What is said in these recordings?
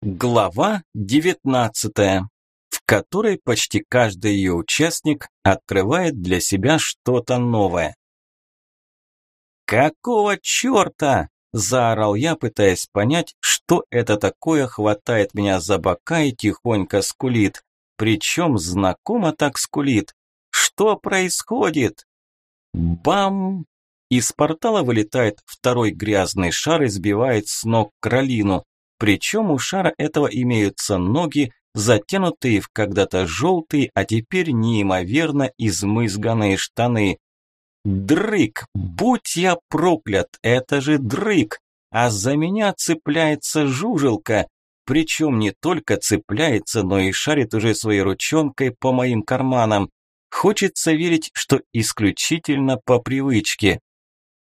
Глава 19, в которой почти каждый ее участник открывает для себя что-то новое. «Какого черта?» – заорал я, пытаясь понять, что это такое хватает меня за бока и тихонько скулит. Причем знакомо так скулит. «Что происходит?» Бам! Из портала вылетает второй грязный шар и сбивает с ног кролину. Причем у шара этого имеются ноги, затянутые в когда-то желтые, а теперь неимоверно измызганные штаны. Дрык, будь я проклят, это же дрык, а за меня цепляется жужелка, причем не только цепляется, но и шарит уже своей ручонкой по моим карманам. Хочется верить, что исключительно по привычке.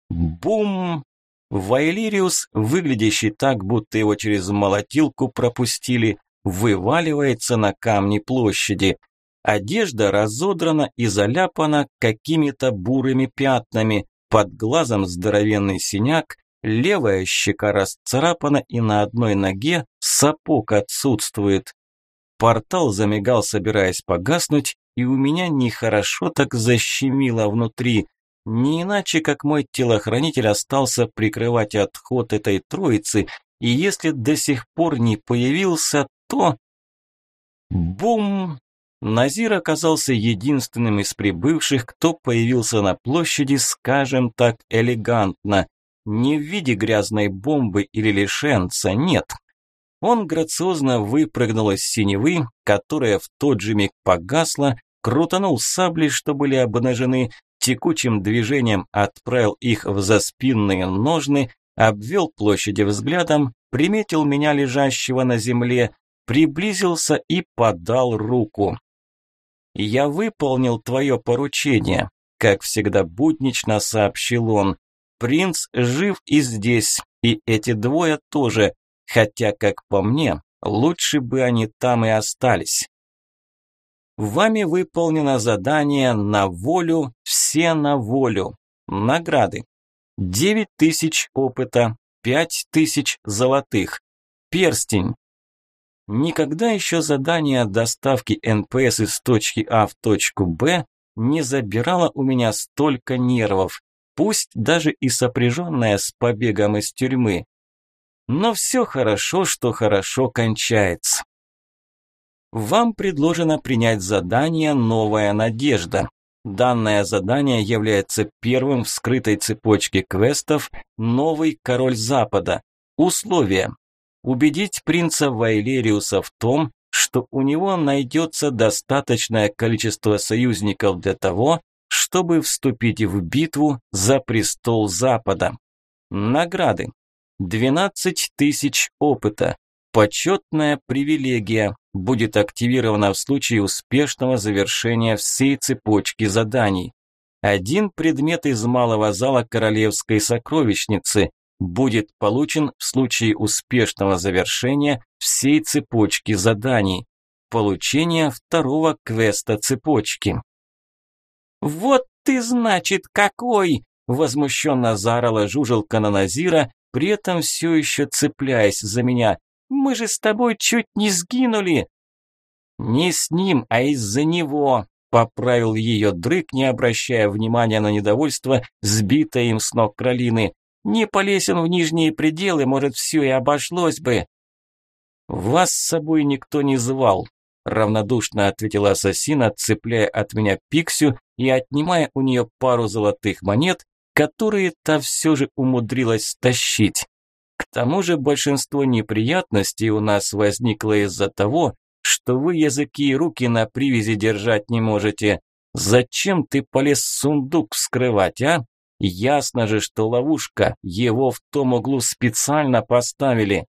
Бум! Вайлириус, выглядящий так, будто его через молотилку пропустили, вываливается на камни площади. Одежда разодрана и заляпана какими-то бурыми пятнами, под глазом здоровенный синяк, левая щека расцарапана и на одной ноге сапог отсутствует. Портал замигал, собираясь погаснуть, и у меня нехорошо так защемило внутри. Не иначе, как мой телохранитель остался прикрывать отход этой троицы, и если до сих пор не появился, то... Бум! Назир оказался единственным из прибывших, кто появился на площади, скажем так, элегантно. Не в виде грязной бомбы или лишенца, нет. Он грациозно выпрыгнул из синевы, которая в тот же миг погасла, крутанул сабли, что были обнажены, текучим движением отправил их в заспинные ножны, обвел площади взглядом, приметил меня лежащего на земле, приблизился и подал руку. «Я выполнил твое поручение», – как всегда буднично сообщил он. «Принц жив и здесь, и эти двое тоже, хотя, как по мне, лучше бы они там и остались». Вами выполнено задание на волю, все на волю. Награды. 9 тысяч опыта, 5 тысяч золотых. Перстень. Никогда еще задание доставки НПС из точки А в точку Б не забирало у меня столько нервов, пусть даже и сопряженное с побегом из тюрьмы. Но все хорошо, что хорошо кончается. Вам предложено принять задание «Новая надежда». Данное задание является первым в скрытой цепочке квестов «Новый король Запада». Условия. Убедить принца Вайлериуса в том, что у него найдется достаточное количество союзников для того, чтобы вступить в битву за престол Запада. Награды. 12 тысяч опыта. Почетная привилегия будет активирована в случае успешного завершения всей цепочки заданий. Один предмет из малого зала королевской сокровищницы будет получен в случае успешного завершения всей цепочки заданий. Получение второго квеста цепочки. «Вот ты, значит, какой!» – возмущенно заорала жужелка на при этом все еще цепляясь за меня. Мы же с тобой чуть не сгинули!» «Не с ним, а из-за него!» – поправил ее дрык, не обращая внимания на недовольство, сбитое им с ног кролины. «Не полезь он в нижние пределы, может, все и обошлось бы!» «Вас с собой никто не звал», – равнодушно ответила ассасин, отцепляя от меня пиксю и отнимая у нее пару золотых монет, которые та все же умудрилась стащить. К тому же большинство неприятностей у нас возникло из-за того, что вы языки и руки на привязи держать не можете. Зачем ты полез сундук вскрывать, а? Ясно же, что ловушка, его в том углу специально поставили.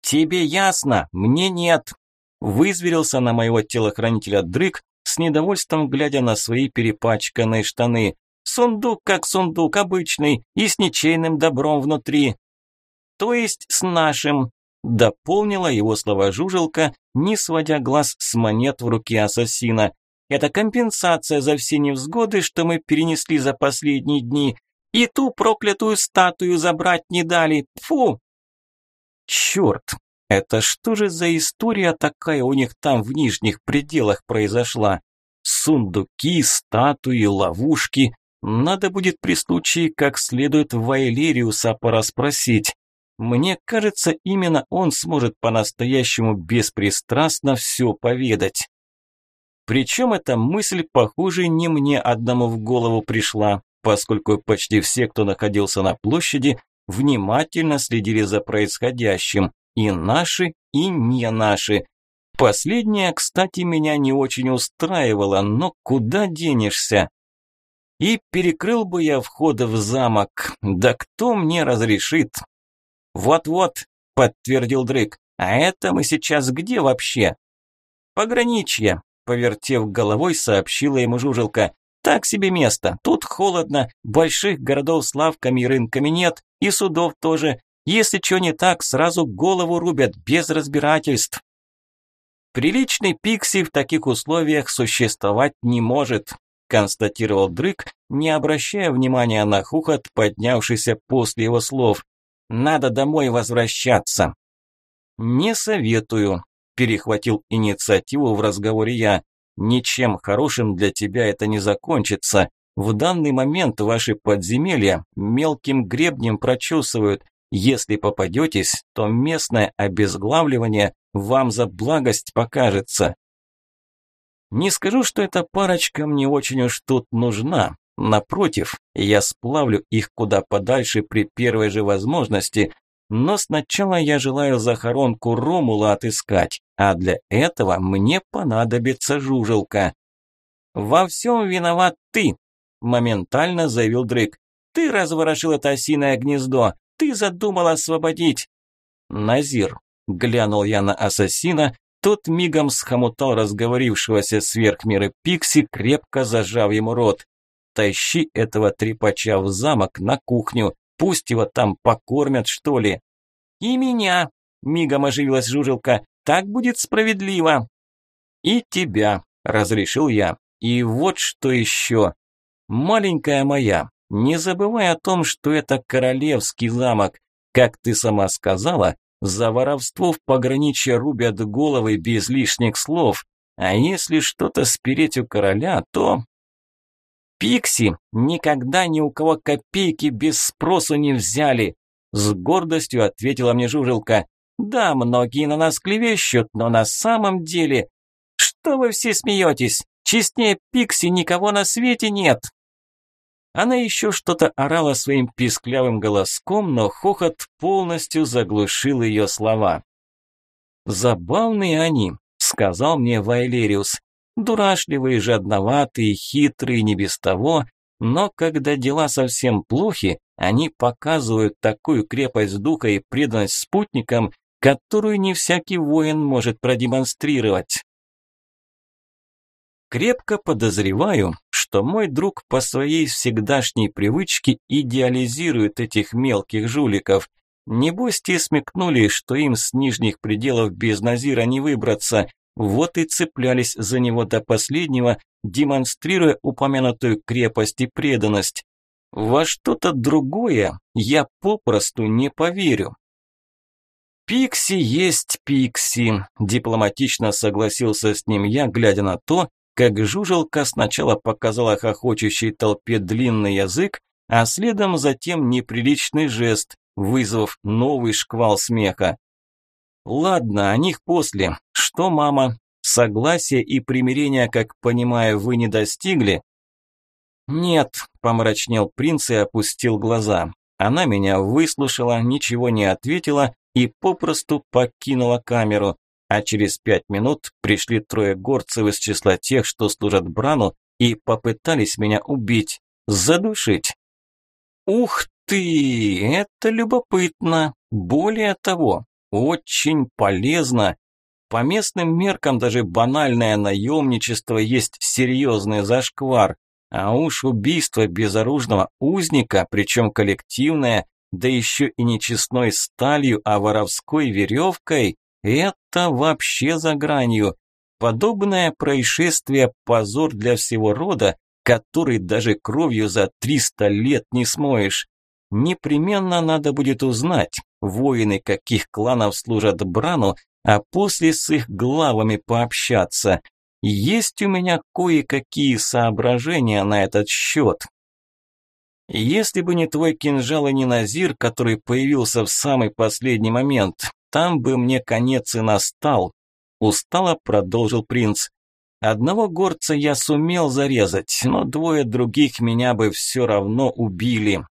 Тебе ясно, мне нет. Вызверился на моего телохранителя Дрык, с недовольством глядя на свои перепачканные штаны. Сундук как сундук обычный и с ничейным добром внутри. То есть с нашим, дополнила его слова жужелка, не сводя глаз с монет в руке ассасина. Это компенсация за все невзгоды, что мы перенесли за последние дни. И ту проклятую статую забрать не дали. Фу! Черт! Это что же за история такая у них там в нижних пределах произошла? Сундуки, статуи, ловушки. Надо будет при случае как следует Вайлериуса порасспросить. Мне кажется, именно он сможет по-настоящему беспристрастно все поведать. Причем эта мысль, похоже, не мне одному в голову пришла, поскольку почти все, кто находился на площади, внимательно следили за происходящим, и наши, и не наши. Последнее, кстати, меня не очень устраивало, но куда денешься? И перекрыл бы я вход в замок, да кто мне разрешит? «Вот-вот», – подтвердил Дрейк. «А это мы сейчас где вообще?» «Пограничье», – повертев головой, сообщила ему Жужелка. «Так себе место. Тут холодно, больших городов с лавками и рынками нет, и судов тоже. Если что не так, сразу голову рубят, без разбирательств». «Приличный пикси в таких условиях существовать не может», констатировал Дрык, не обращая внимания на хухот, поднявшийся после его слов. Надо домой возвращаться. Не советую, перехватил инициативу в разговоре я. Ничем хорошим для тебя это не закончится. В данный момент ваши подземелья мелким гребнем прочесывают. Если попадетесь, то местное обезглавливание вам за благость покажется. Не скажу, что эта парочка мне очень уж тут нужна, Напротив, я сплавлю их куда подальше при первой же возможности, но сначала я желаю захоронку Ромула отыскать, а для этого мне понадобится жужелка. «Во всем виноват ты», – моментально заявил Дрык. «Ты разворошил это осиное гнездо, ты задумал освободить». «Назир», – глянул я на ассасина, тот мигом схомутал разговорившегося сверхмиры Пикси, крепко зажав ему рот. Тащи этого трепача в замок на кухню, пусть его там покормят, что ли. И меня, мигом оживилась Жужелка, так будет справедливо. И тебя, разрешил я. И вот что еще. Маленькая моя, не забывай о том, что это королевский замок. Как ты сама сказала, за воровство в пограничье рубят головы без лишних слов. А если что-то спереть у короля, то Пикси никогда ни у кого копейки без спросу не взяли, с гордостью ответила мне Жужелка. Да, многие на нас клевещут, но на самом деле... Что вы все смеетесь? Честнее Пикси никого на свете нет. Она еще что-то орала своим писклявым голоском, но хохот полностью заглушил ее слова. «Забавные они», – сказал мне Вайлериус. Дурашливые, жадноватые, хитрые, не без того, но когда дела совсем плохи, они показывают такую крепость духа и преданность спутникам, которую не всякий воин может продемонстрировать. Крепко подозреваю, что мой друг по своей всегдашней привычке идеализирует этих мелких жуликов. Небось те смекнули, что им с нижних пределов без Назира не выбраться, вот и цеплялись за него до последнего, демонстрируя упомянутую крепость и преданность. Во что-то другое я попросту не поверю. «Пикси есть Пикси», – дипломатично согласился с ним я, глядя на то, как жужелка сначала показала хохочущей толпе длинный язык, а следом затем неприличный жест, вызвав новый шквал смеха. Ладно, о них после. Что, мама? Согласия и примирения, как понимаю, вы не достигли? Нет, помрачнел принц и опустил глаза. Она меня выслушала, ничего не ответила и попросту покинула камеру. А через пять минут пришли трое горцев из числа тех, что служат Брану, и попытались меня убить, задушить. Ух ты, это любопытно. Более того, очень полезно. По местным меркам даже банальное наемничество есть серьезный зашквар. А уж убийство безоружного узника, причем коллективное, да еще и не честной сталью, а воровской веревкой, это вообще за гранью. Подобное происшествие – позор для всего рода, который даже кровью за 300 лет не смоешь. Непременно надо будет узнать, воины каких кланов служат Брану, а после с их главами пообщаться. Есть у меня кое-какие соображения на этот счет. Если бы не твой кинжал и не Назир, который появился в самый последний момент, там бы мне конец и настал. Устало продолжил принц. Одного горца я сумел зарезать, но двое других меня бы все равно убили.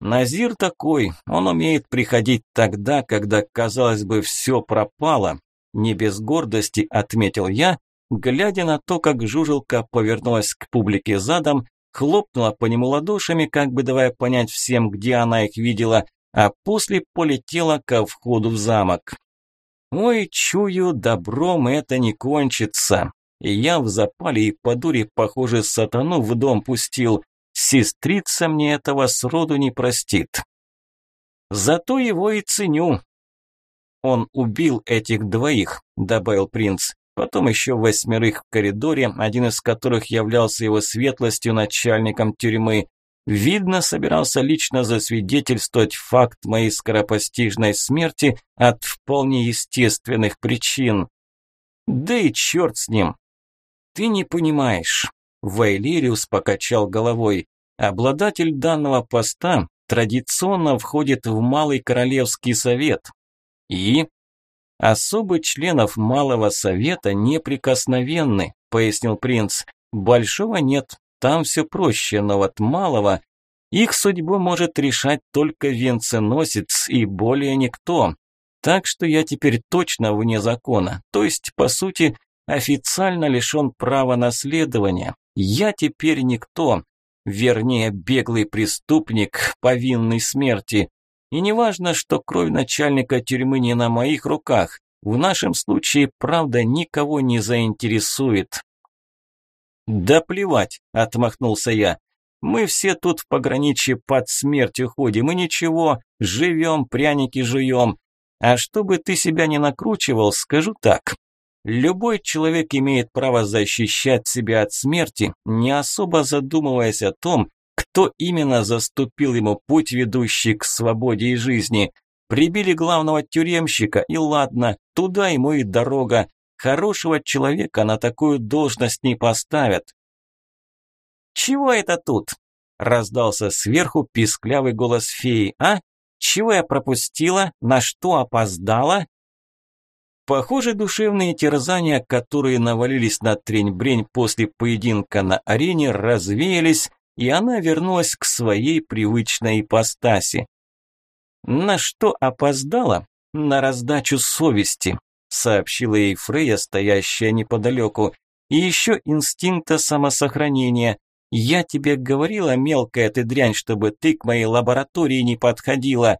Назир такой, он умеет приходить тогда, когда, казалось бы, все пропало. Не без гордости отметил я, глядя на то, как жужелка повернулась к публике задом, хлопнула по нему ладошами, как бы давая понять всем, где она их видела, а после полетела ко входу в замок. Ой, чую, добром это не кончится. Я в запале и по дуре, похоже, сатану в дом пустил. Сестрица мне этого сроду не простит. Зато его и ценю. Он убил этих двоих, добавил принц. Потом еще восьмерых в коридоре, один из которых являлся его светлостью начальником тюрьмы. Видно, собирался лично засвидетельствовать факт моей скоропостижной смерти от вполне естественных причин. Да и черт с ним. Ты не понимаешь. Вайлириус покачал головой. Обладатель данного поста традиционно входит в Малый Королевский Совет. И особы членов Малого Совета неприкосновенны, пояснил принц. Большого нет, там все проще, но вот малого их судьбу может решать только венценосец и более никто. Так что я теперь точно вне закона, то есть, по сути, официально лишен права наследования. Я теперь никто, вернее, беглый преступник, повинный смерти. И не важно, что кровь начальника тюрьмы не на моих руках. В нашем случае правда никого не заинтересует. «Да плевать», – отмахнулся я. «Мы все тут в пограничье под смертью ходим, и ничего, живем, пряники жуем. А чтобы ты себя не накручивал, скажу так. Любой человек имеет право защищать себя от смерти, не особо задумываясь о том, кто именно заступил ему путь, ведущий к свободе и жизни. Прибили главного тюремщика, и ладно, туда ему и дорога. Хорошего человека на такую должность не поставят. «Чего это тут?» – раздался сверху писклявый голос феи. «А? Чего я пропустила? На что опоздала?» Похоже, душевные терзания, которые навалились на трень-брень после поединка на арене, развеялись, и она вернулась к своей привычной ипостаси. На что опоздала? На раздачу совести сообщила ей Фрея, стоящая неподалеку. И еще инстинкта самосохранения. Я тебе говорила, мелкая ты дрянь, чтобы ты к моей лаборатории не подходила.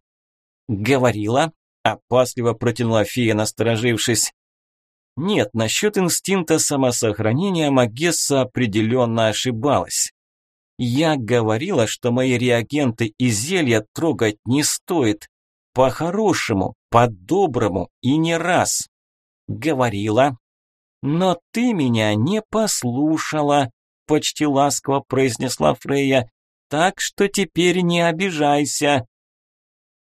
Говорила? Опасливо протянула фея, насторожившись. Нет, насчет инстинкта самосохранения Магесса определенно ошибалась. Я говорила, что мои реагенты и зелья трогать не стоит. По-хорошему, по-доброму и не раз говорила. Но ты меня не послушала, почти ласково произнесла Фрея. Так что теперь не обижайся.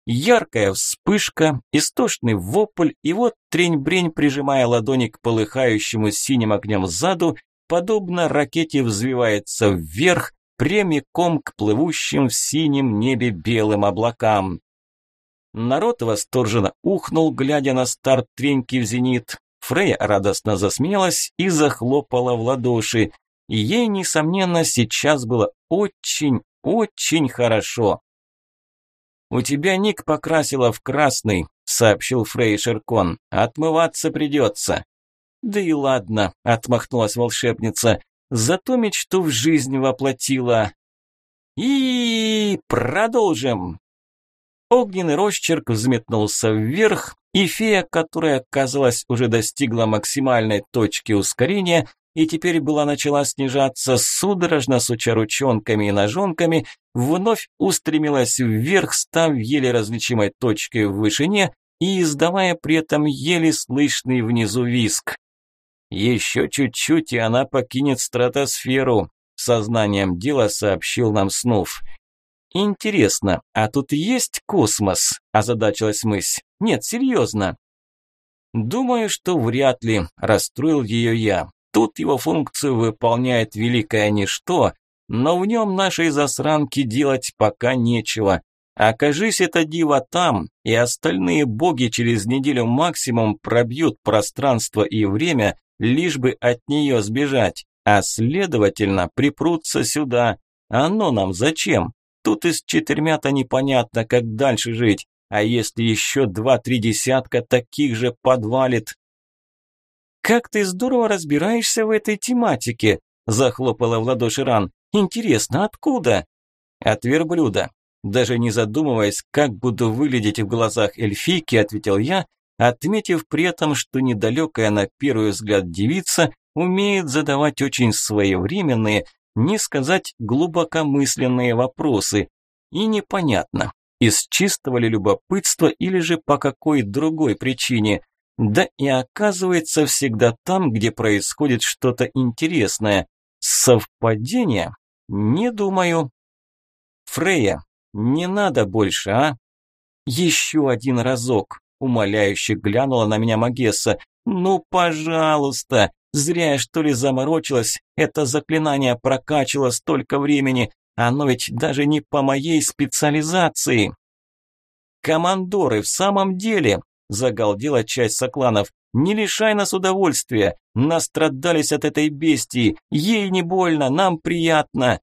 Яркая вспышка, истошный вопль, и вот трень-брень, прижимая ладони к полыхающему синим огнем заду, подобно ракете взвивается вверх, прямиком к плывущим в синем небе белым облакам. Народ восторженно ухнул, глядя на старт треньки в зенит. Фрея радостно засмеялась и захлопала в ладоши. Ей, несомненно, сейчас было очень, очень хорошо. «У тебя ник покрасила в красный», – сообщил Фрей Шеркон. «Отмываться придется». «Да и ладно», – отмахнулась волшебница. «Зато мечту в жизнь воплотила». «И продолжим!» Огненный росчерк взметнулся вверх, и фея, которая, казалось, уже достигла максимальной точки ускорения и теперь была начала снижаться, судорожно суча ручонками и ножонками, вновь устремилась вверх, став еле различимой точкой в вышине и издавая при этом еле слышный внизу виск. «Еще чуть-чуть, и она покинет стратосферу», – сознанием дела сообщил нам Снув. Интересно, а тут есть космос? Озадачилась мысль. Нет, серьезно. Думаю, что вряд ли, расстроил ее я. Тут его функцию выполняет великое ничто, но в нем нашей засранки делать пока нечего. Окажись это диво там, и остальные боги через неделю максимум пробьют пространство и время, лишь бы от нее сбежать, а следовательно припрутся сюда. Оно нам зачем? Тут и с четырьмя-то непонятно, как дальше жить, а если еще два-три десятка таких же подвалит? «Как ты здорово разбираешься в этой тематике», – захлопала в ладоши Ран. «Интересно, откуда?» «От верблюда. Даже не задумываясь, как буду выглядеть в глазах эльфийки, ответил я, отметив при этом, что недалекая на первый взгляд девица умеет задавать очень своевременные, не сказать глубокомысленные вопросы. И непонятно, из чистого ли любопытства или же по какой другой причине. Да и оказывается всегда там, где происходит что-то интересное. Совпадение? Не думаю. Фрея, не надо больше, а? Еще один разок, умоляюще глянула на меня Магесса. Ну, пожалуйста, зря я что ли заморочилась, это заклинание прокачало столько времени, оно ведь даже не по моей специализации. Командоры, в самом деле, загалдела часть сокланов, не лишай нас удовольствия, настрадались от этой бестии, ей не больно, нам приятно.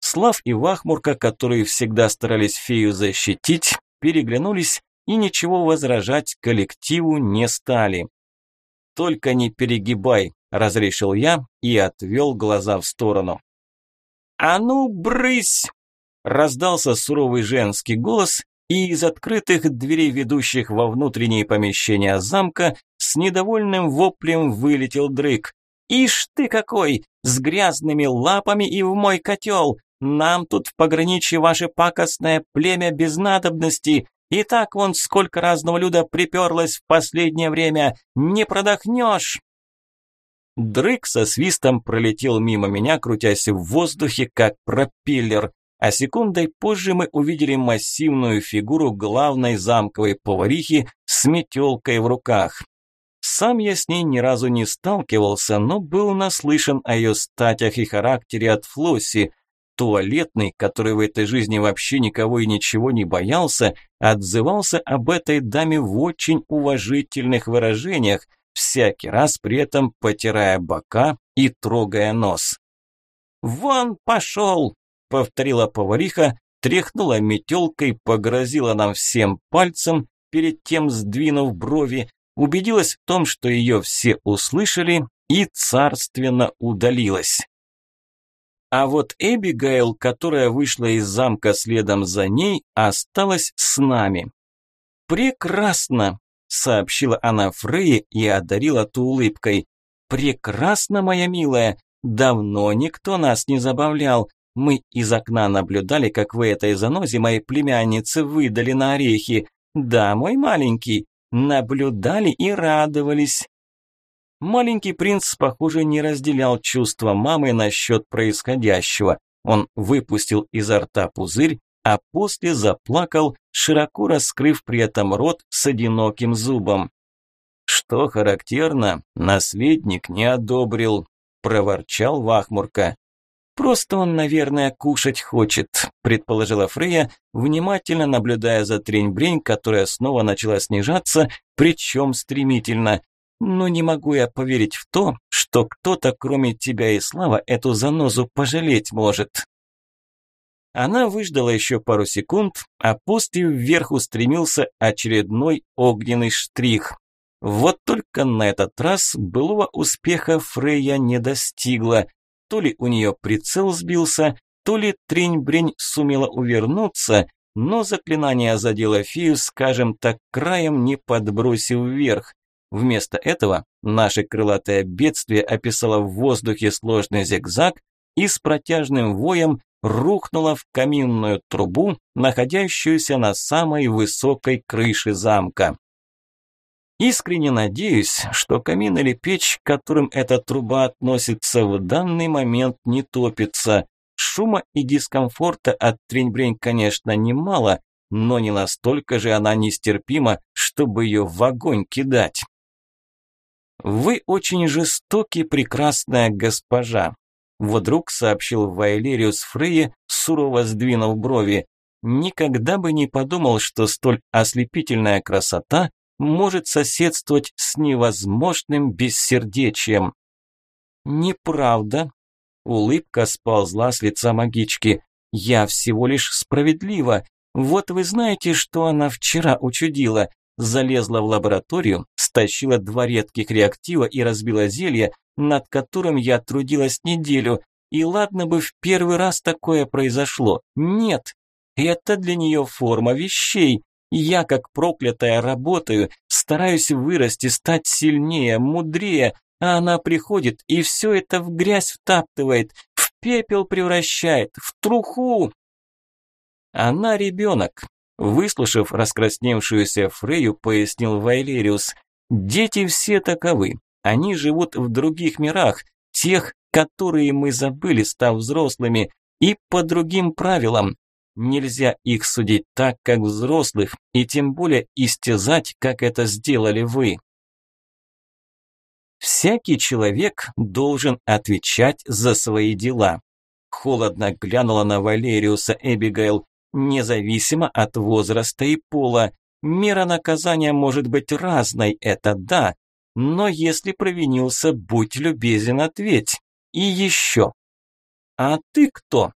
Слав и Вахмурка, которые всегда старались фею защитить, переглянулись и ничего возражать коллективу не стали. «Только не перегибай», – разрешил я и отвел глаза в сторону. «А ну, брысь!» – раздался суровый женский голос, и из открытых дверей, ведущих во внутренние помещения замка, с недовольным воплем вылетел дрык. «Ишь ты какой! С грязными лапами и в мой котел! Нам тут в пограничье ваше пакостное племя без надобности. И так вон сколько разного люда приперлось в последнее время. Не продохнешь!» Дрык со свистом пролетел мимо меня, крутясь в воздухе, как пропеллер. А секундой позже мы увидели массивную фигуру главной замковой поварихи с метелкой в руках. Сам я с ней ни разу не сталкивался, но был наслышан о ее статях и характере от Флосси – Туалетный, который в этой жизни вообще никого и ничего не боялся, отзывался об этой даме в очень уважительных выражениях, всякий раз при этом потирая бока и трогая нос. «Вон пошел!» – повторила повариха, тряхнула метелкой, погрозила нам всем пальцем, перед тем сдвинув брови, убедилась в том, что ее все услышали и царственно удалилась. А вот Эбигейл, которая вышла из замка следом за ней, осталась с нами. «Прекрасно!» – сообщила она Фрейе и одарила ту улыбкой. «Прекрасно, моя милая! Давно никто нас не забавлял. Мы из окна наблюдали, как вы этой занозе моей племянницы выдали на орехи. Да, мой маленький, наблюдали и радовались. Маленький принц, похоже, не разделял чувства мамы насчет происходящего. Он выпустил изо рта пузырь, а после заплакал, широко раскрыв при этом рот с одиноким зубом. «Что характерно, наследник не одобрил», – проворчал Вахмурка. «Просто он, наверное, кушать хочет», – предположила Фрея, внимательно наблюдая за трень-брень, которая снова начала снижаться, причем стремительно. Но не могу я поверить в то, что кто-то, кроме тебя и Слава, эту занозу пожалеть может. Она выждала еще пару секунд, а после вверх устремился очередной огненный штрих. Вот только на этот раз былого успеха Фрейя не достигла. То ли у нее прицел сбился, то ли трень-брень сумела увернуться, но заклинание задело фею, скажем так, краем не подбросив вверх. Вместо этого наше крылатое бедствие описало в воздухе сложный зигзаг и с протяжным воем рухнуло в каминную трубу, находящуюся на самой высокой крыше замка. Искренне надеюсь, что камин или печь, к которым эта труба относится, в данный момент не топится. Шума и дискомфорта от трень конечно, немало, но не настолько же она нестерпима, чтобы ее в огонь кидать. «Вы очень жестоки, прекрасная госпожа», – вдруг сообщил Вайлериус Фрейе, сурово сдвинув брови. «Никогда бы не подумал, что столь ослепительная красота может соседствовать с невозможным бессердечием». «Неправда», – улыбка сползла с лица магички. «Я всего лишь справедлива. Вот вы знаете, что она вчера учудила залезла в лабораторию, стащила два редких реактива и разбила зелье, над которым я трудилась неделю. И ладно бы в первый раз такое произошло. Нет, это для нее форма вещей. Я, как проклятая, работаю, стараюсь вырасти, стать сильнее, мудрее, а она приходит и все это в грязь втаптывает, в пепел превращает, в труху. Она ребенок, Выслушав раскрасневшуюся Фрею, пояснил Вайлериус. «Дети все таковы. Они живут в других мирах, тех, которые мы забыли, став взрослыми, и по другим правилам. Нельзя их судить так, как взрослых, и тем более истязать, как это сделали вы. Всякий человек должен отвечать за свои дела. Холодно глянула на Валериуса Эбигейл независимо от возраста и пола. Мера наказания может быть разной, это да, но если провинился, будь любезен, ответь. И еще. А ты кто?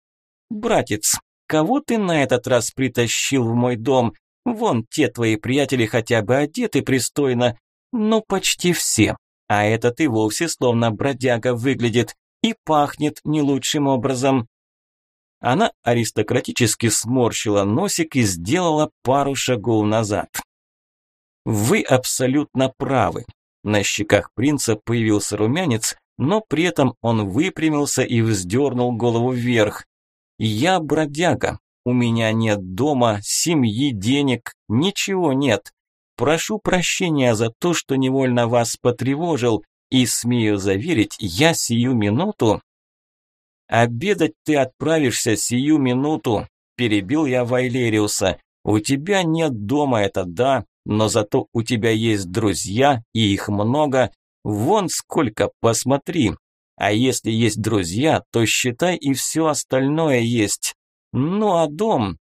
Братец, кого ты на этот раз притащил в мой дом? Вон те твои приятели хотя бы одеты пристойно, ну почти все. А этот и вовсе словно бродяга выглядит и пахнет не лучшим образом. Она аристократически сморщила носик и сделала пару шагов назад. Вы абсолютно правы. На щеках принца появился румянец, но при этом он выпрямился и вздернул голову вверх. «Я бродяга. У меня нет дома, семьи, денег, ничего нет. Прошу прощения за то, что невольно вас потревожил, и смею заверить, я сию минуту «Обедать ты отправишься сию минуту», – перебил я Вайлериуса. «У тебя нет дома, это да, но зато у тебя есть друзья, и их много. Вон сколько, посмотри. А если есть друзья, то считай и все остальное есть. Ну а дом?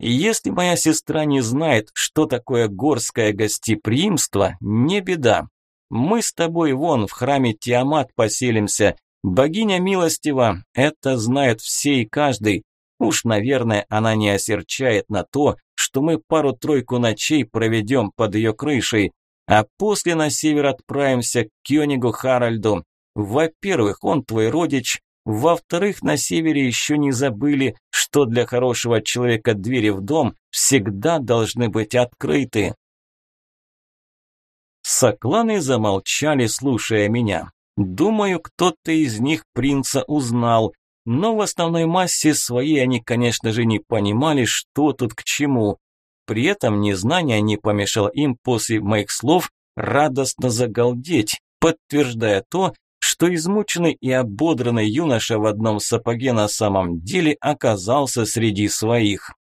Если моя сестра не знает, что такое горское гостеприимство, не беда. Мы с тобой вон в храме Тиамат поселимся, Богиня милостива, это знает все и каждый. Уж, наверное, она не осерчает на то, что мы пару-тройку ночей проведем под ее крышей, а после на север отправимся к Кёнигу Харальду. Во-первых, он твой родич, во-вторых, на севере еще не забыли, что для хорошего человека двери в дом всегда должны быть открыты. Сокланы замолчали, слушая меня. Думаю, кто-то из них принца узнал, но в основной массе своей они, конечно же, не понимали, что тут к чему. При этом незнание не помешало им после моих слов радостно загалдеть, подтверждая то, что измученный и ободранный юноша в одном сапоге на самом деле оказался среди своих.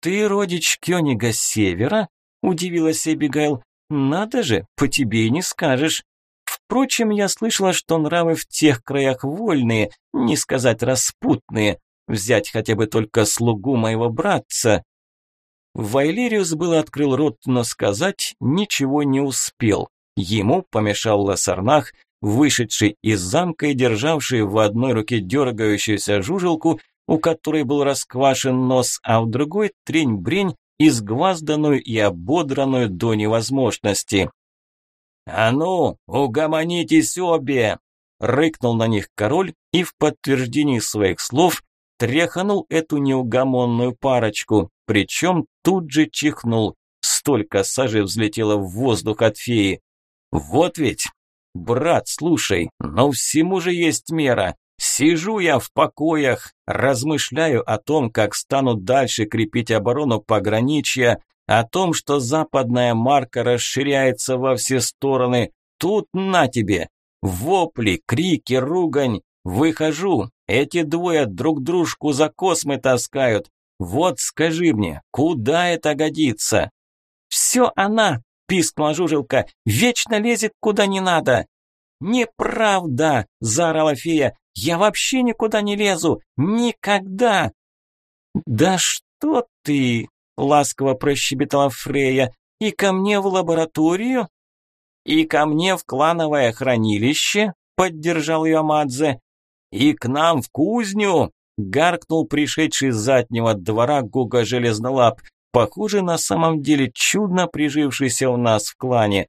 «Ты родич Кёнига Севера?» – удивилась Эбигайл. «Надо же, по тебе и не скажешь. Впрочем, я слышала, что нравы в тех краях вольные, не сказать распутные. Взять хотя бы только слугу моего братца. Вайлериус был открыл рот, но сказать ничего не успел. Ему помешал Лассарнах, вышедший из замка и державший в одной руке дергающуюся жужелку, у которой был расквашен нос, а в другой трень-брень, изгвазданную и ободранную до невозможности. «А ну, угомонитесь обе!» Рыкнул на них король и в подтверждении своих слов тряханул эту неугомонную парочку, причем тут же чихнул. Столько сажи взлетело в воздух от феи. «Вот ведь! Брат, слушай, но всему же есть мера. Сижу я в покоях, размышляю о том, как стану дальше крепить оборону пограничья, о том, что западная марка расширяется во все стороны. Тут на тебе. Вопли, крики, ругань. Выхожу, эти двое друг дружку за космы таскают. Вот скажи мне, куда это годится? Все она, пискнула жужелка, вечно лезет куда не надо. Неправда, заорала фея, я вообще никуда не лезу, никогда. Да что ты, ласково прощебетала Фрея, и ко мне в лабораторию? И ко мне в клановое хранилище, поддержал ее Мадзе. И к нам в кузню, гаркнул пришедший с заднего двора Гуга Железнолап, похоже, на самом деле чудно прижившийся у нас в клане.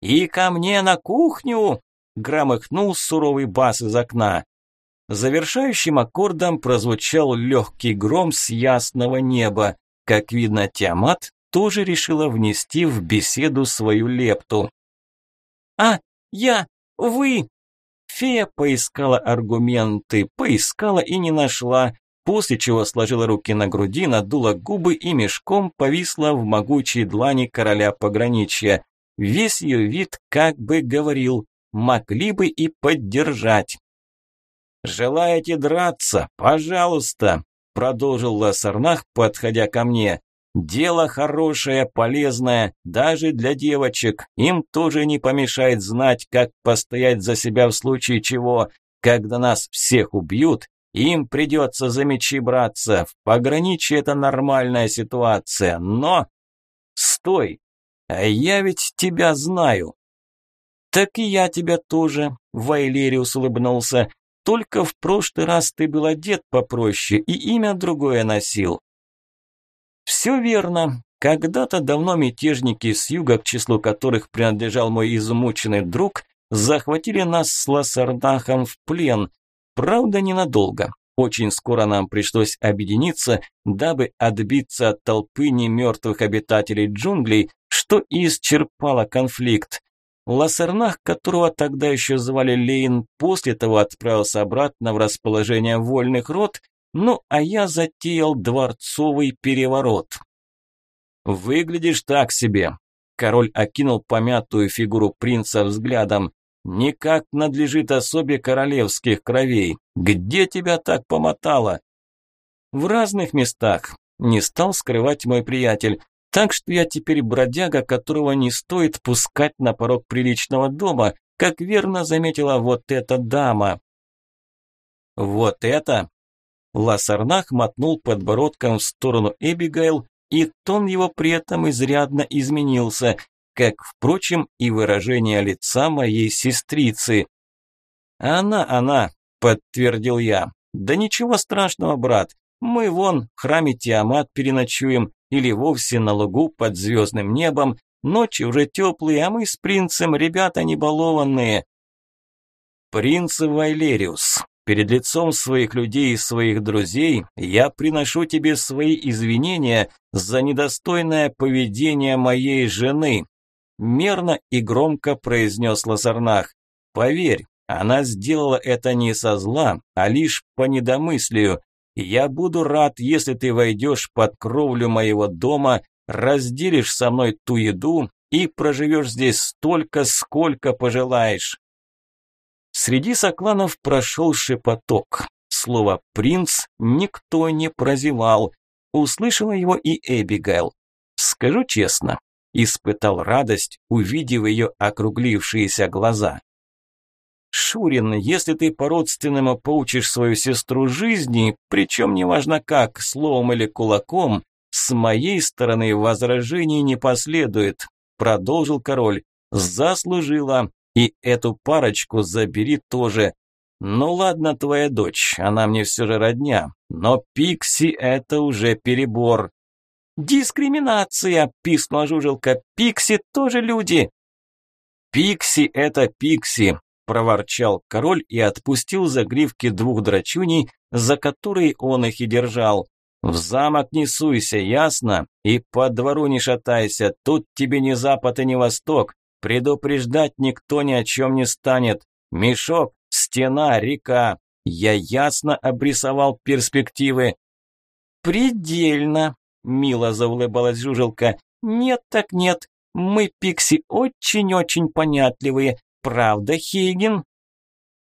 «И ко мне на кухню!» – громыхнул суровый бас из окна. Завершающим аккордом прозвучал легкий гром с ясного неба. Как видно, Тиамат тоже решила внести в беседу свою лепту. «А, я, вы!» Фея поискала аргументы, поискала и не нашла, после чего сложила руки на груди, надула губы и мешком повисла в могучей длани короля пограничья. Весь ее вид как бы говорил, могли бы и поддержать. «Желаете драться? Пожалуйста!» – продолжил Лассарнах, подходя ко мне. «Дело хорошее, полезное, даже для девочек. Им тоже не помешает знать, как постоять за себя в случае чего. Когда нас всех убьют, им придется за мечи браться. В пограничье это нормальная ситуация, но... Стой! А я ведь тебя знаю!» «Так и я тебя тоже», – Вайлериус улыбнулся. Только в прошлый раз ты был одет попроще и имя другое носил. Все верно. Когда-то давно мятежники с юга, к числу которых принадлежал мой измученный друг, захватили нас с Лассардахом в плен. Правда, ненадолго. Очень скоро нам пришлось объединиться, дабы отбиться от толпы немертвых обитателей джунглей, что и исчерпало конфликт. Лассернах, которого тогда еще звали Лейн, после того отправился обратно в расположение вольных род, ну а я затеял дворцовый переворот. «Выглядишь так себе», – король окинул помятую фигуру принца взглядом. «Никак надлежит особе королевских кровей. Где тебя так помотало?» «В разных местах», – не стал скрывать мой приятель. Так что я теперь бродяга, которого не стоит пускать на порог приличного дома, как верно заметила вот эта дама. Вот это? Лассарнах мотнул подбородком в сторону Эбигейл, и тон его при этом изрядно изменился, как, впрочем, и выражение лица моей сестрицы. «Она, она», – подтвердил я. «Да ничего страшного, брат. Мы вон в храме Тиамат переночуем, или вовсе на лугу под звездным небом. Ночи уже теплые, а мы с принцем ребята небалованные. Принц Вайлериус, перед лицом своих людей и своих друзей я приношу тебе свои извинения за недостойное поведение моей жены. Мерно и громко произнес Лазарнах. Поверь, она сделала это не со зла, а лишь по недомыслию. Я буду рад, если ты войдешь под кровлю моего дома, разделишь со мной ту еду и проживешь здесь столько, сколько пожелаешь. Среди сокланов прошел шепоток. Слово «принц» никто не прозевал. Услышала его и Эбигейл. Скажу честно, испытал радость, увидев ее округлившиеся глаза. Шурин, если ты по-родственному поучишь свою сестру жизни, причем неважно как, словом или кулаком, с моей стороны возражений не последует, продолжил король. Заслужила. И эту парочку забери тоже. Ну ладно, твоя дочь, она мне все же родня, но Пикси это уже перебор. Дискриминация, пискнула жужелка. Пикси тоже люди. Пикси это Пикси, проворчал король и отпустил загривки двух драчуней, за которые он их и держал. «В замок не суйся, ясно? И по двору не шатайся, тут тебе ни запад и ни восток. Предупреждать никто ни о чем не станет. Мешок, стена, река. Я ясно обрисовал перспективы». «Предельно», – мило заулыбалась жужелка. «Нет так нет, мы, Пикси, очень-очень понятливые. Правда, Хейген?»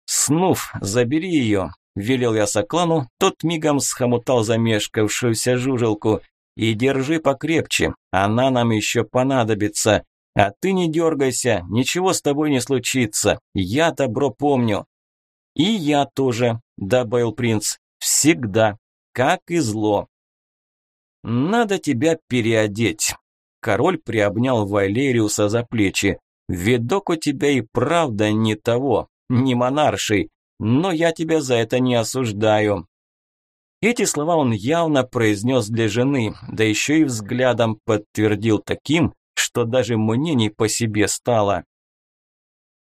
Снув, забери ее, велел я Соклану, тот мигом схомутал замешкавшуюся жужелку. И держи покрепче, она нам еще понадобится. А ты не дергайся, ничего с тобой не случится, я добро помню. И я тоже, добавил принц, всегда, как и зло. Надо тебя переодеть. Король приобнял Валериуса за плечи. Видок у тебя и правда не того, не монарший, но я тебя за это не осуждаю. Эти слова он явно произнес для жены, да еще и взглядом подтвердил таким, что даже мне не по себе стало.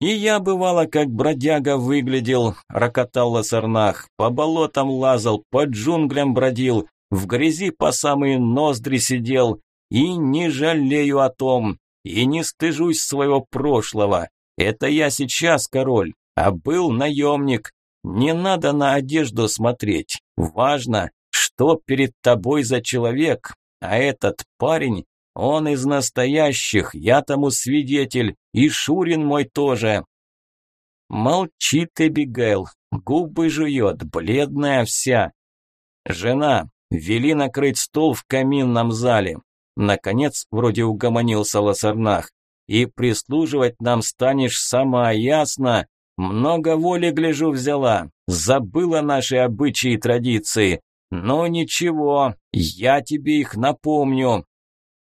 «И я, бывало, как бродяга выглядел», – рокотал Лосарнах, – «по болотам лазал, по джунглям бродил, в грязи по самые ноздри сидел, и не жалею о том, и не стыжусь своего прошлого. Это я сейчас король, а был наемник. Не надо на одежду смотреть. Важно, что перед тобой за человек. А этот парень, он из настоящих, я тому свидетель, и Шурин мой тоже. Молчит Эбигейл, губы жует, бледная вся. Жена, вели накрыть стол в каминном зале. Наконец, вроде угомонился Лосарнах. И прислуживать нам станешь сама, ясно? Много воли, гляжу, взяла. Забыла наши обычаи и традиции. Но ничего, я тебе их напомню.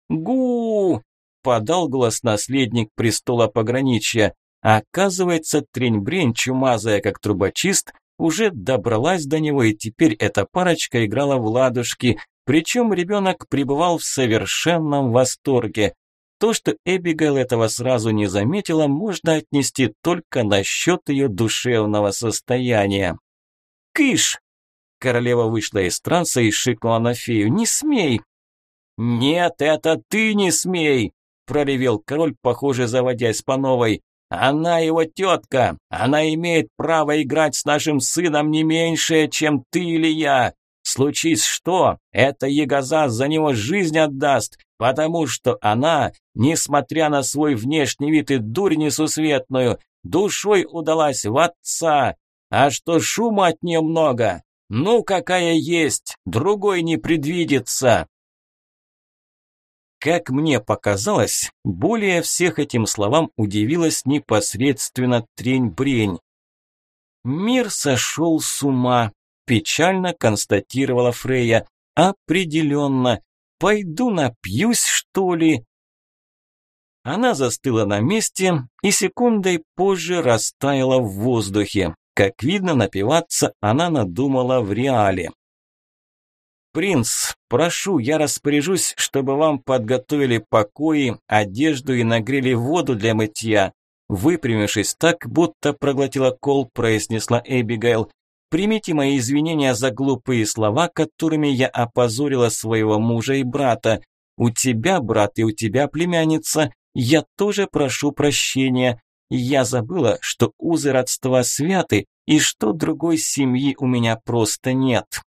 Гу! Подал голос наследник престола пограничья. Оказывается, трень-брень, чумазая как трубочист, уже добралась до него, и теперь эта парочка играла в ладушки, причем ребенок пребывал в совершенном восторге. То, что Эбигейл этого сразу не заметила, можно отнести только на счет ее душевного состояния. «Кыш!» Королева вышла из транса и шикнула на фею. «Не смей!» «Нет, это ты не смей!» проревел король, похоже, заводясь по новой. «Она его тетка! Она имеет право играть с нашим сыном не меньшее, чем ты или я! Случись что, эта ягоза за него жизнь отдаст, потому что она, несмотря на свой внешний вид и дурь несусветную, душой удалась в отца. А что шума от нее много? Ну, какая есть, другой не предвидится. Как мне показалось, более всех этим словам удивилась непосредственно трень-брень. Мир сошел с ума, печально констатировала Фрея. Определенно. Пойду напьюсь, что ли? Она застыла на месте и секундой позже растаяла в воздухе. Как видно, напиваться она надумала в реале. «Принц, прошу, я распоряжусь, чтобы вам подготовили покои, одежду и нагрели воду для мытья». Выпрямившись так, будто проглотила кол, произнесла Эбигейл. Примите мои извинения за глупые слова, которыми я опозорила своего мужа и брата. У тебя, брат, и у тебя, племянница, я тоже прошу прощения. Я забыла, что узы родства святы, и что другой семьи у меня просто нет».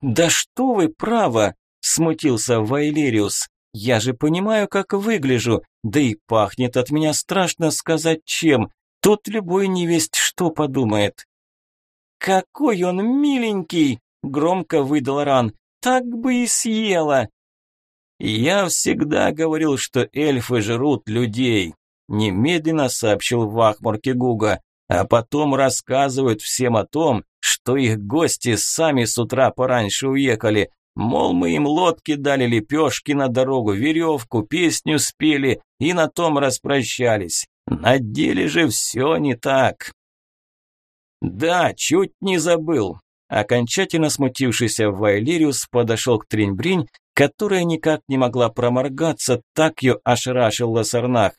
«Да что вы, право!» – смутился Вайлериус. «Я же понимаю, как выгляжу, да и пахнет от меня страшно сказать чем. Тут любой невесть что подумает. «Какой он миленький!» – громко выдал Ран. «Так бы и съела!» «Я всегда говорил, что эльфы жрут людей», – немедленно сообщил Вахмурке Гуга, а потом рассказывают всем о том, что их гости сами с утра пораньше уехали, мол, мы им лодки дали, лепешки на дорогу, веревку, песню спели и на том распрощались. На деле же все не так. «Да, чуть не забыл». Окончательно смутившийся Вайлериус подошел к Триньбринь, которая никак не могла проморгаться, так ее ошарашил Лосарнах.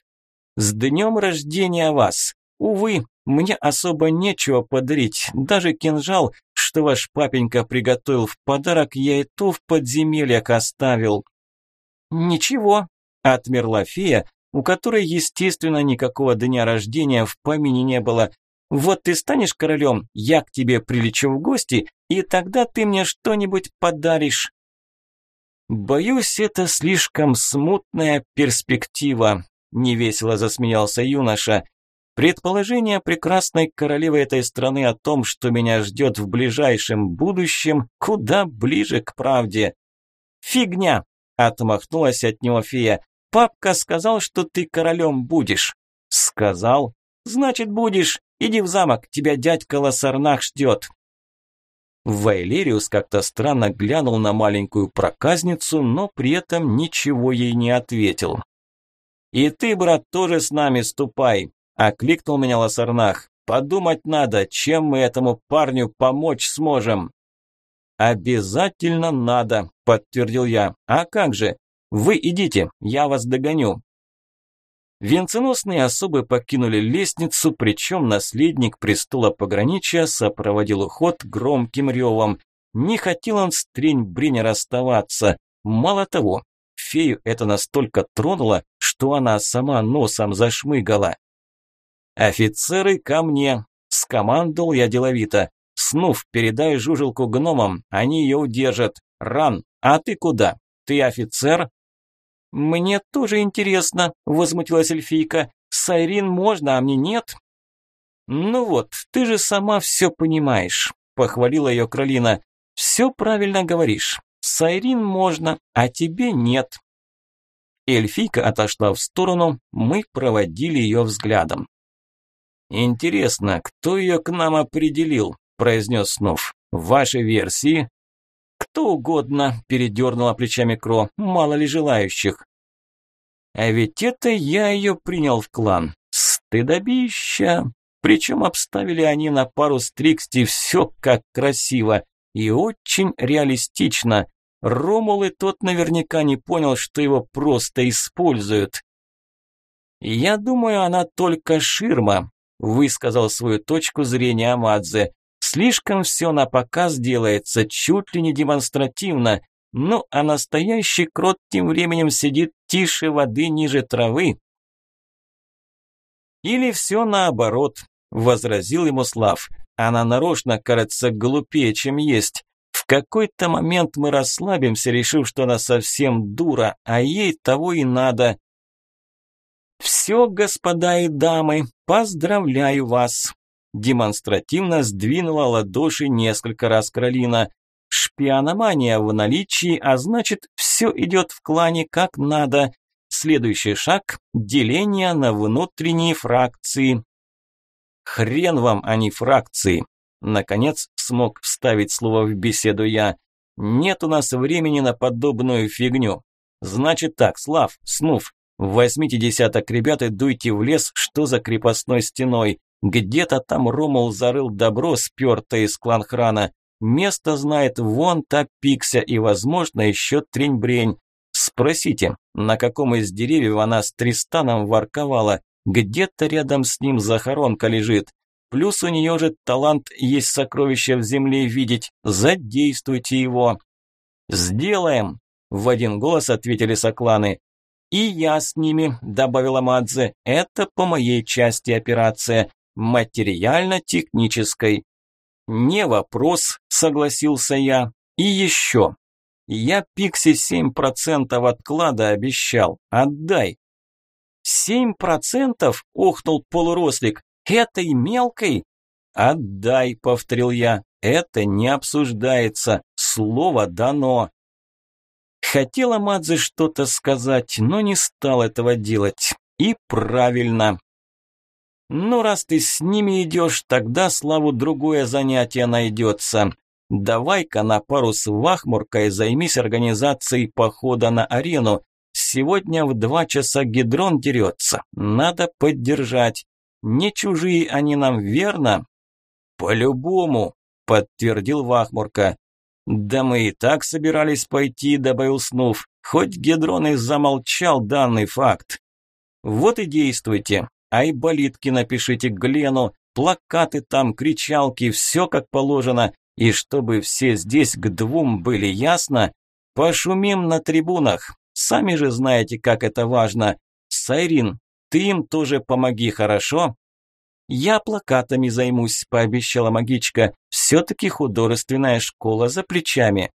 «С днем рождения вас! Увы, мне особо нечего подарить, даже кинжал, что ваш папенька приготовил в подарок, я и то в подземельях оставил». «Ничего», – отмерла фея, у которой, естественно, никакого дня рождения в помине не было, вот ты станешь королем, я к тебе прилечу в гости, и тогда ты мне что-нибудь подаришь. Боюсь, это слишком смутная перспектива, невесело засмеялся юноша. Предположение прекрасной королевы этой страны о том, что меня ждет в ближайшем будущем, куда ближе к правде. «Фигня!» – отмахнулась от него фея. «Папка сказал, что ты королем будешь». «Сказал? Значит, будешь. Иди в замок, тебя дядька Лассарнах ждет». Вайлериус как-то странно глянул на маленькую проказницу, но при этом ничего ей не ответил. «И ты, брат, тоже с нами ступай», – окликнул меня Лосарнах. «Подумать надо, чем мы этому парню помочь сможем». «Обязательно надо», – подтвердил я. «А как же? Вы идите, я вас догоню». Венценосные особы покинули лестницу, причем наследник престола пограничья сопроводил уход громким ревом. Не хотел он с трень-брень расставаться. Мало того, фею это настолько тронуло, что она сама носом зашмыгала. «Офицеры, ко мне!» – скомандовал я деловито. «Снув, передай жужелку гномам, они ее удержат. Ран, а ты куда? Ты офицер?» «Мне тоже интересно», – возмутилась эльфийка. «Сайрин можно, а мне нет?» «Ну вот, ты же сама все понимаешь», – похвалила ее Кролина. «Все правильно говоришь. Сайрин можно, а тебе нет». Эльфийка отошла в сторону, мы проводили ее взглядом. «Интересно, кто ее к нам определил?» – произнес Снов. «Ваши версии?» «Кто угодно», – передернула плечами Кро, – «мало ли желающих». «А ведь это я ее принял в клан. Стыдобища!» Причем обставили они на пару с Триксти все как красиво и очень реалистично. Ромул и тот наверняка не понял, что его просто используют. «Я думаю, она только ширма», – высказал свою точку зрения Амадзе. «Слишком все на показ делается, чуть ли не демонстративно. Ну, а настоящий крот тем временем сидит тише воды ниже травы». «Или все наоборот», – возразил ему Слав. «Она нарочно, кажется, глупее, чем есть. В какой-то момент мы расслабимся, решив, что она совсем дура, а ей того и надо. «Все, господа и дамы, поздравляю вас!» Демонстративно сдвинула ладоши несколько раз Кролина. «Шпиономания в наличии, а значит, все идет в клане как надо. Следующий шаг – деление на внутренние фракции». «Хрен вам, а не фракции!» Наконец смог вставить слово в беседу я. «Нет у нас времени на подобную фигню. Значит так, Слав, Снув, Возьмите десяток ребят и дуйте в лес, что за крепостной стеной. Где-то там Ромул зарыл добро, спертое из кланхрана. Место знает вон та пикся и, возможно, еще трень-брень. Спросите, на каком из деревьев она с Тристаном ворковала. Где-то рядом с ним захоронка лежит. Плюс у нее же талант есть сокровища в земле видеть. Задействуйте его. «Сделаем!» – в один голос ответили сокланы. «И я с ними», – добавила Мадзе. «Это по моей части операция, материально-технической». «Не вопрос», – согласился я. «И еще. Я Пикси 7% отклада обещал. Отдай». «Семь процентов?» – охнул полурослик. «Этой мелкой?» «Отдай», – повторил я. «Это не обсуждается. Слово дано». Хотела Мадзе что-то сказать, но не стал этого делать. И правильно. Ну, раз ты с ними идешь, тогда Славу другое занятие найдется. Давай-ка на пару с Вахмуркой займись организацией похода на арену. Сегодня в два часа Гидрон дерется. Надо поддержать. Не чужие они нам, верно? По-любому, подтвердил Вахмурка. «Да мы и так собирались пойти», – добавил Снув, хоть Гедрон и замолчал данный факт. «Вот и действуйте. Айболитки напишите Глену, плакаты там, кричалки, все как положено. И чтобы все здесь к двум были ясно, пошумим на трибунах. Сами же знаете, как это важно. Сайрин, ты им тоже помоги, хорошо?» «Я плакатами займусь», – пообещала магичка. «Все-таки художественная школа за плечами».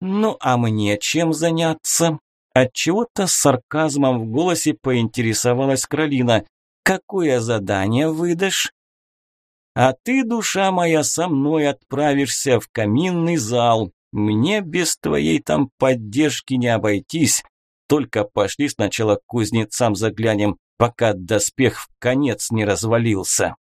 «Ну, а мне чем заняться?» Отчего-то с сарказмом в голосе поинтересовалась Кролина. Какое задание выдашь? А ты, душа моя, со мной отправишься в каминный зал. Мне без твоей там поддержки не обойтись. Только пошли сначала к кузнецам заглянем, пока доспех в конец не развалился.